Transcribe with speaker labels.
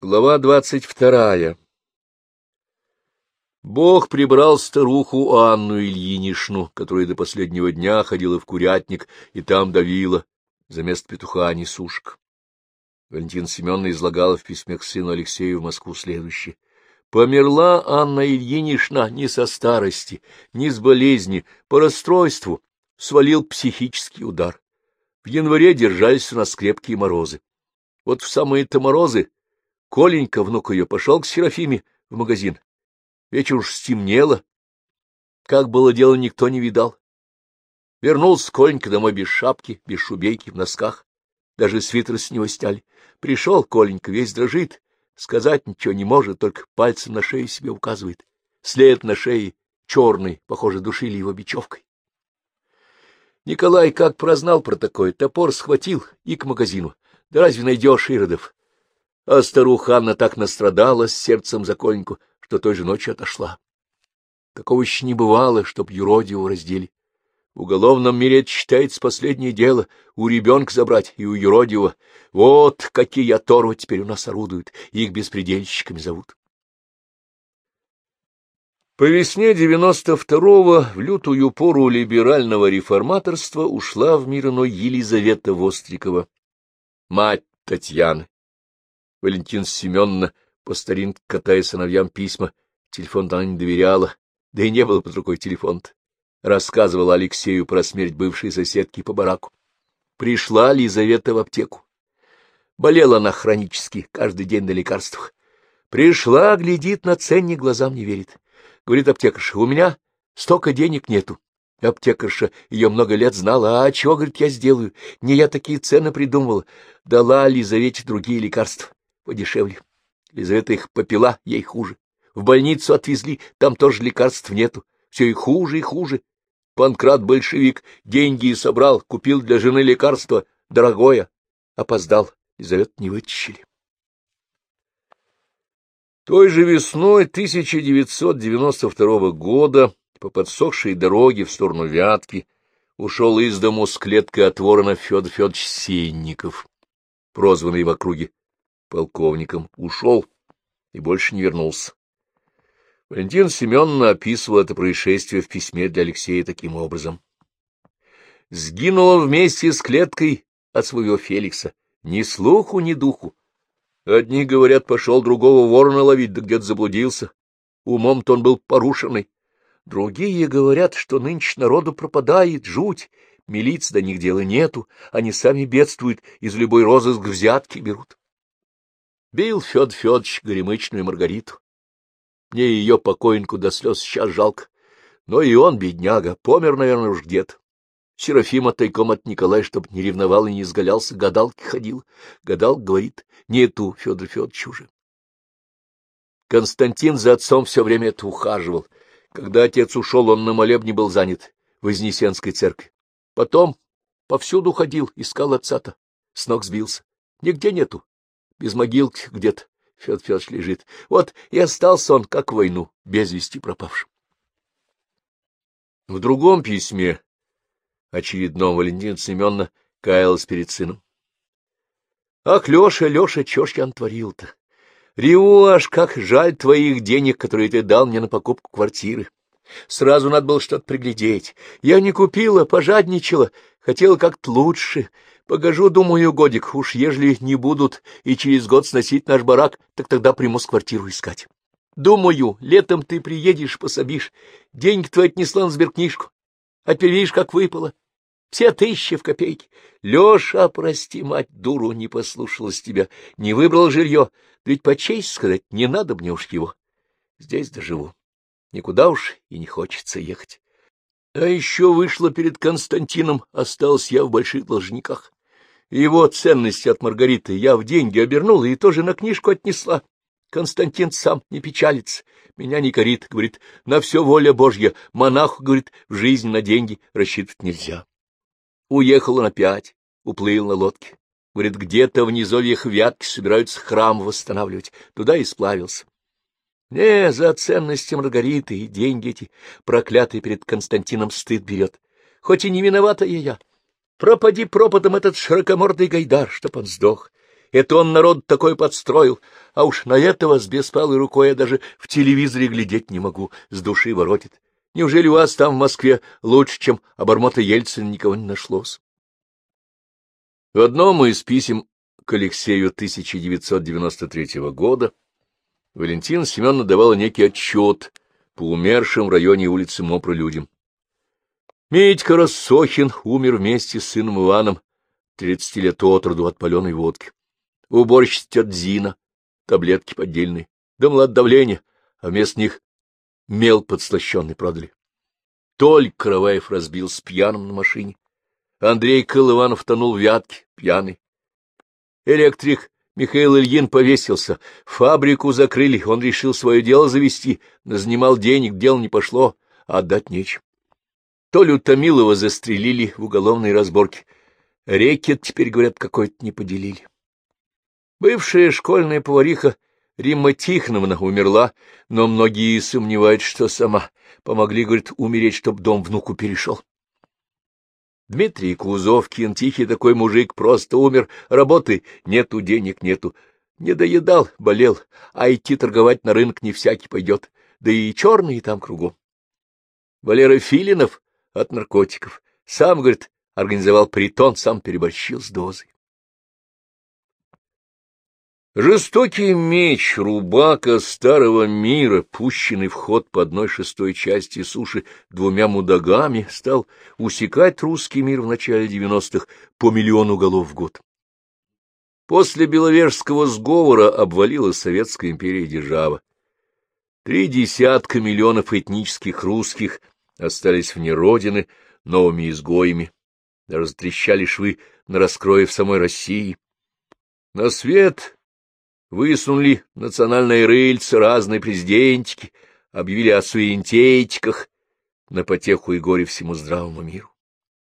Speaker 1: Глава двадцать вторая Бог прибрал старуху Анну Ильинишну, которая до последнего дня ходила в курятник и там давила за место петуха несушек. Валентин Семеновна излагала в письме к сыну Алексею в Москву следующее. Померла Анна Ильинична не со старости, не с болезни, по расстройству, свалил психический удар. В январе держались у нас крепкие морозы. Вот в самые-то морозы Коленька, внук ее, пошел к Серафиме в магазин. Вечер уж стемнело. Как было дело, никто не видал. Вернулся Коленька домой без шапки, без шубейки, в носках. Даже свитер с него сняли. Пришел Коленька, весь дрожит. Сказать ничего не может, только пальцем на шею себе указывает. След на шее черный, похоже, душили его бечевкой. Николай как прознал про такое, топор схватил и к магазину. Да разве найдешь иродов? А старуха Анна так настрадалась сердцем за Коленьку, что той же ночью отошла. Такого еще не бывало, чтоб юродиву раздели. В уголовном мире это считается последнее дело — у ребенка забрать и у юродивого. Вот какие оторвы теперь у нас орудуют, их беспредельщиками зовут. По весне девяносто второго в лютую пору либерального реформаторства ушла в мир иной Елизавета Вострикова, мать Татьяны. Валентин Семеновна по старинке, катая сыновьям письма, телефон она не доверяла, да и не было под рукой телефон -то. Рассказывала Алексею про смерть бывшей соседки по бараку. Пришла Лизавета в аптеку. Болела она хронически, каждый день на лекарствах. Пришла, глядит на ценник, глазам не верит. Говорит аптекарша, у меня столько денег нету. Аптекарша ее много лет знала. А чего, говорит, я сделаю? Не я такие цены придумывала. Дала Лизавете другие лекарства подешевле. Лизавета их попила, ей хуже. В больницу отвезли, там тоже лекарств нету. Все и хуже, и хуже. Панкрат большевик деньги собрал, купил для жены лекарство, дорогое. Опоздал, Лизавету не вытащили. Той же весной 1992 года по подсохшей дороге в сторону Вятки ушел из дому с клеткой от ворона Федор Федорович Сенников, прозванный в округе полковником, ушел и больше не вернулся. Валентин Семеновна описывал это происшествие в письме для Алексея таким образом. Сгинула вместе с клеткой от своего Феликса. Ни слуху, ни духу. Одни, говорят, пошел другого ворона ловить, да где-то заблудился. Умом-то он был порушенный. Другие говорят, что нынче народу пропадает, жуть, милиции до них дела нету, они сами бедствуют, из любой розыск взятки берут. Бил Фед Федорович горемычную Маргариту. Мне ее покойнику до слез сейчас жалко. Но и он, бедняга, помер, наверное, уж где-то. Серафима тайком от Николая, чтоб не ревновал и не изгалялся, гадалки ходил. Гадал, говорит, нету Федор Федорович уже. Константин за отцом все время это ухаживал. Когда отец ушел, он на молебне был занят в Вознесенской церкви. Потом повсюду ходил, искал отца-то. С ног сбился. Нигде нету без могилки где-то. Федор Федорович лежит. Вот и остался он, как войну, без вести пропавшим. В другом письме, очередном, Валентина Семеновна каялась перед сыном. Ах, Леша, Леша, чё ж я натворил-то? Реву аж, как жаль твоих денег, которые ты дал мне на покупку квартиры. Сразу надо было что-то приглядеть. Я не купила, пожадничала, хотела как-то лучше. Погожу, думаю, годик, уж ежели не будут и через год сносить наш барак, так тогда примусь квартиру искать. Думаю, летом ты приедешь, пособишь, деньги твои отнесла на сберкнижку, а теперь видишь, как выпало. Все тысячи в копейки. Леша, прости, мать, дуру, не послушалась тебя, не выбрал жилье. Ведь по честь сказать, не надо мне уж его. Здесь доживу. Никуда уж и не хочется ехать. А еще вышла перед Константином, осталась я в больших должниках. Его ценности от Маргариты я в деньги обернула и тоже на книжку отнесла. Константин сам не печалится, меня не корит, говорит, на все воля Божья, монаху, говорит, в жизни на деньги рассчитывать нельзя. Уехал он опять, уплыл на лодке. Говорит, где-то в низовьях Вятки собираются храм восстанавливать, туда и сплавился. Не, за ценности Маргариты и деньги эти проклятые перед Константином стыд берет. Хоть и не виновата я, Пропади пропадом этот широкомордый гайдар, чтоб он сдох. Это он народ такой подстроил, а уж на этого с беспалой рукой я даже в телевизоре глядеть не могу, с души воротит. Неужели у вас там в Москве лучше, чем обормота Ельцина, никого не нашлось? В одном из писем к Алексею 1993 года Валентина Семеновна давала некий отчет по умершим в районе улицы Мопра людям. Митька Рассохин умер вместе с сыном Иваном, тридцати лет от роду от паленой водки. Уборщица тетя Зина, таблетки поддельные, думала от давления, а вместо них мел подслащенный продали. Толь Караваев разбил с пьяным на машине. Андрей Колыванов тонул в вятке, пьяный. Электрик Михаил Ильин повесился, фабрику закрыли, он решил свое дело завести, занимал денег, дело не пошло, а отдать нечем. Толю Томилова застрелили в уголовной разборке. Рекет, теперь, говорят, какой-то не поделили. Бывшая школьная повариха Римма Тихоновна умерла, но многие сомневаются, что сама. Помогли, говорит, умереть, чтоб дом внуку перешел. Дмитрий Кузовкин, тихий такой мужик, просто умер, работы нету, денег нету. Не доедал, болел, а идти торговать на рынок не всякий пойдет, да и черные там кругом. Валера Филинов от наркотиков. Сам, говорит, организовал притон, сам переборщил с дозой. Жестокий меч рубака старого мира, пущенный в ход по одной шестой части суши двумя мудагами, стал усекать русский мир в начале девяностых по миллиону голов в год. После Беловежского сговора обвалилась Советская империя держава. Три десятка миллионов этнических русских остались вне родины новыми изгоями, разтрещали швы на раскрое в самой России. На свет высунули национальные рыльцы разные президентики, объявили о суверенитетиках на потеху и горе всему здравому миру.